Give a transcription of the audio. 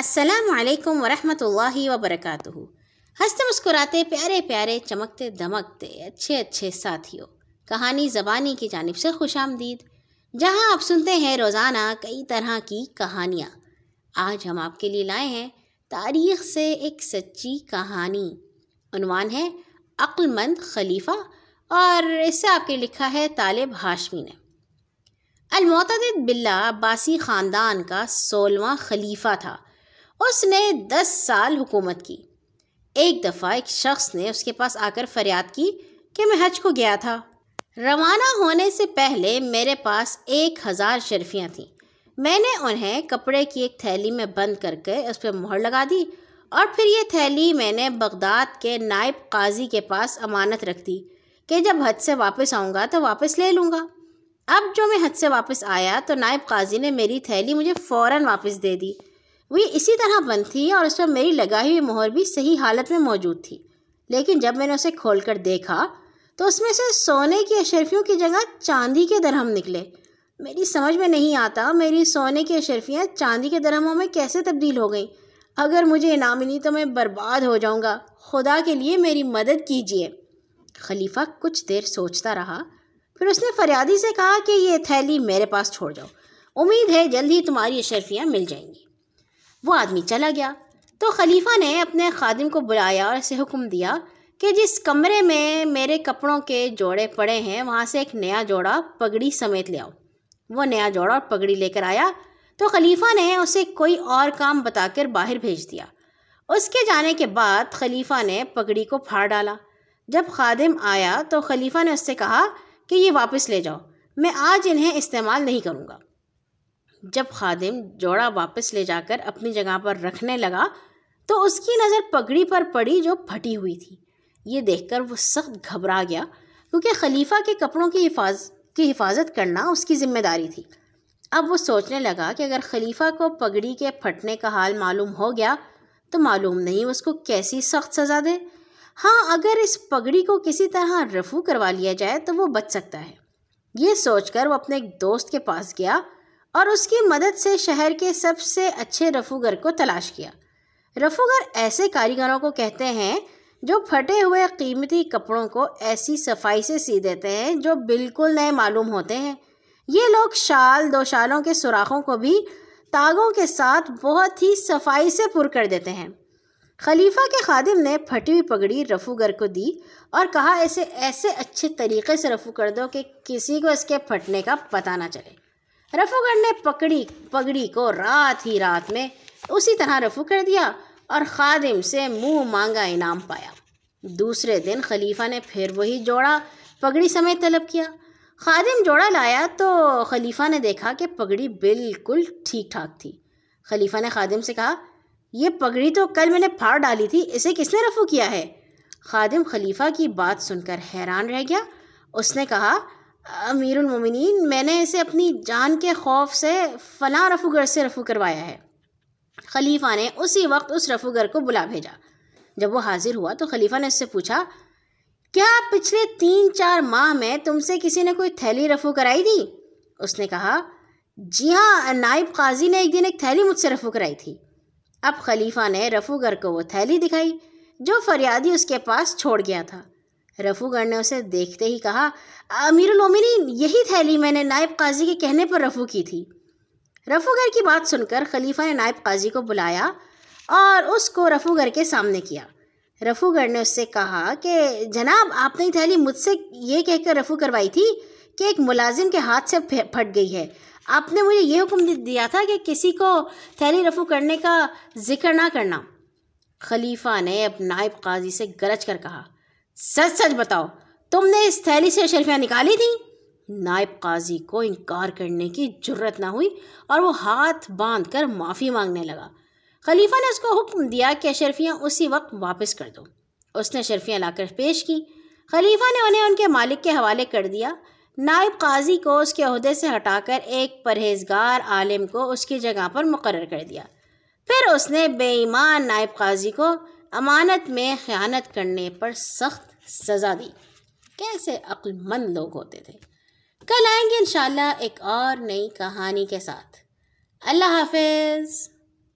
السلام علیکم ورحمۃ اللہ وبرکاتہ۔ ہنستے مسکراتے، پیارے پیارے، چمکتے، دمکتے، اچھے اچھے ساتھیوں۔ کہانی زبانی کی جانب سے خوش آمدید۔ جہاں آپ سنتے ہیں روزانہ کئی طرح کی کہانیاں۔ آج ہم آپ کے لیے لائے ہیں تاریخ سے ایک سچی کہانی۔ عنوان ہے عقل مند خلیفہ، اور اس سے آپ کے لکھا ہے طالب ہاشمی نے۔ المعتد بلّہ عباسی خاندان کا سولہواں خلیفہ تھا۔ اس نے دس سال حکومت کی۔ ایک دفعہ ایک شخص نے اس کے پاس آ کر فریاد کی کہ میں حج کو گیا تھا۔ روانہ ہونے سے پہلے میرے پاس ایک ہزار شرفیاں تھیں۔ میں نے انہیں کپڑے کی ایک تھیلی میں بند کر کے اس پہ مہر لگا دی اور پھر یہ تھیلی میں نے بغداد کے نائب قاضی کے پاس امانت رکھ دی کہ جب حج سے واپس آؤں گا تو واپس لے لوں گا۔ اب جو میں حج سے واپس آیا تو نائب قاضی نے میری تھیلی مجھے فوراً واپس دے دی۔ وہ اسی طرح بند تھی اور اس پر میری لگائی ہوئی مہر بھی صحیح حالت میں موجود تھی۔ لیکن جب میں نے اسے کھول کر دیکھا تو اس میں سے سونے کی اشرفیوں کی جگہ چاندی کے درہم نکلے۔ میری سمجھ میں نہیں آتا میری سونے کی اشرفیاں چاندی کے درہموں میں کیسے تبدیل ہو گئیں۔ اگر مجھے انعام ملی تو میں برباد ہو جاؤں گا۔ خدا کے لیے میری مدد کیجیے خلیفہ کچھ دیر سوچتا رہا۔ پھر اس نے فریادی سے کہا کہ یہ تھیلی میرے پاس چھوڑ جاؤ۔ امید ہے جلد ہی تمہاری اشرفیاں مل جائیں گی۔ وہ آدمی چلا گیا۔ تو خلیفہ نے اپنے خادم کو بلایا اور اسے حکم دیا کہ جس کمرے میں میرے کپڑوں کے جوڑے پڑے ہیں، وہاں سے ایک نیا جوڑا پگڑی سمیت لے آؤ۔ وہ نیا جوڑا اور پگڑی لے کر آیا۔ تو خلیفہ نے اسے کوئی اور کام بتا کر باہر بھیج دیا۔ اس کے جانے کے بعد خلیفہ نے پگڑی کو پھاڑ ڈالا۔ جب خادم آیا تو خلیفہ نے اس سے کہا کہ یہ واپس لے جاؤ۔ میں آج انہیں استعمال نہیں کروں گا۔ جب خادم جوڑا واپس لے جا کر اپنی جگہ پر رکھنے لگا تو اس کی نظر پگڑی پر پڑی جو پھٹی ہوئی تھی۔ یہ دیکھ کر وہ سخت گھبرا گیا کیونکہ خلیفہ کے کپڑوں کی حفاظ، کی حفاظت کرنا اس کی ذمہ داری تھی۔ اب وہ سوچنے لگا کہ اگر خلیفہ کو پگڑی کے پھٹنے کا حال معلوم ہو گیا تو معلوم نہیں اس کو کیسی سخت سزا دے۔ ہاں اگر اس پگڑی کو کسی طرح رفو کروا لیا جائے تو وہ بچ سکتا ہے۔ یہ سوچ کر وہ اپنے ایک دوست کے پاس گیا اور اس کی مدد سے شہر کے سب سے اچھے رفوگر کو تلاش کیا۔ رفوگر ایسے کاریگروں کو کہتے ہیں جو پھٹے ہوئے قیمتی کپڑوں کو ایسی صفائی سے سی دیتے ہیں جو بالکل نئے معلوم ہوتے ہیں۔ یہ لوگ شال، دو شالوں کے سوراخوں کو بھی تاگوں کے ساتھ بہت ہی صفائی سے پر کر دیتے ہیں۔ خلیفہ کے خادم نے پھٹی ہوئی پگڑی رفوگر کو دی اور کہا اسے ایسے اچھے طریقے سے رفو کر دو کہ کسی کو اس کے پھٹنے کا پتہ نہ چلے۔ رفو گڑھ نے پکڑی، پگڑی کو رات ہی رات میں اسی طرح رفو کر دیا اور خادم سے منہ مانگا انعام پایا۔ دوسرے دن خلیفہ نے پھر وہی جوڑا، پگڑی سمیت طلب کیا۔ خادم جوڑا لایا تو خلیفہ نے دیکھا کہ پگڑی بالکل ٹھیک ٹھاک تھی۔ خلیفہ نے خادم سے کہا، یہ پگڑی تو کل میں نے پھاڑ ڈالی تھی، اسے کس نے رفو کیا ہے؟ خادم خلیفہ کی بات سن کر حیران رہ گیا۔ اس نے کہا امیر المومنین، میں نے اسے اپنی جان کے خوف سے فلاں رفوگر سے رفو کروایا ہے۔ خلیفہ نے اسی وقت اس رفوگر کو بلا بھیجا۔ جب وہ حاضر ہوا تو خلیفہ نے اس سے پوچھا، کیا پچھلے تین چار ماہ میں تم سے کسی نے کوئی تھیلی رفو کرائی تھی؟ اس نے کہا جی ہاں نائب قاضی نے ایک دن ایک تھیلی مجھ سے رفو کرائی تھی۔ اب خلیفہ نے رفوگر کو وہ تھیلی دکھائی جو فریادی اس کے پاس چھوڑ گیا تھا۔ رفو گڑھ نے اسے دیکھتے ہی کہا، امیر الومنین یہی تھیلی میں نے نائب قاضی کے کہنے پر رفو کی تھی۔ رفو گڑھ کی بات سن کر خلیفہ نے نائب قاضی کو بلایا اور اس کو رفو گڑھ کے سامنے کیا۔ رفو گڑھ نے اس سے کہا کہ، جناب، آپ نے تھیلی مجھ سے یہ کہہ کر رفو کروائی تھی کہ ایک ملازم کے ہاتھ سے پھٹ گئی ہے۔ آپ نے مجھے یہ حکم دیا تھا کہ کسی کو تھیلی رفو کرنے کا ذکر نہ کرنا۔ خلیفہ نے اب نائب قاضی سے گرج کر کہا سچ سچ بتاؤ، تم نے اس تھیلی سے اشرفیاں نکالی تھیں؟ نائب قاضی کو انکار کرنے کی جرت نہ ہوئی اور وہ ہاتھ باندھ کر معافی مانگنے لگا۔ خلیفہ نے اس کو حکم دیا کہ اشرفیاں اسی وقت واپس کر دو۔ اس نے اشرفیاں لا کر پیش کی۔ خلیفہ نے انہیں ان کے مالک کے حوالے کر دیا۔ نائب قاضی کو اس کے عہدے سے ہٹا کر ایک پرہیزگار عالم کو اس کی جگہ پر مقرر کر دیا۔ پھر اس نے بے ایمان نائب قاضی کو امانت میں خیانت کرنے پر سخت سزا دی۔ کیسے عقل مند لوگ ہوتے تھے۔ کل آئیں گے انشاءاللہ ایک اور نئی کہانی کے ساتھ۔ اللہ حافظ۔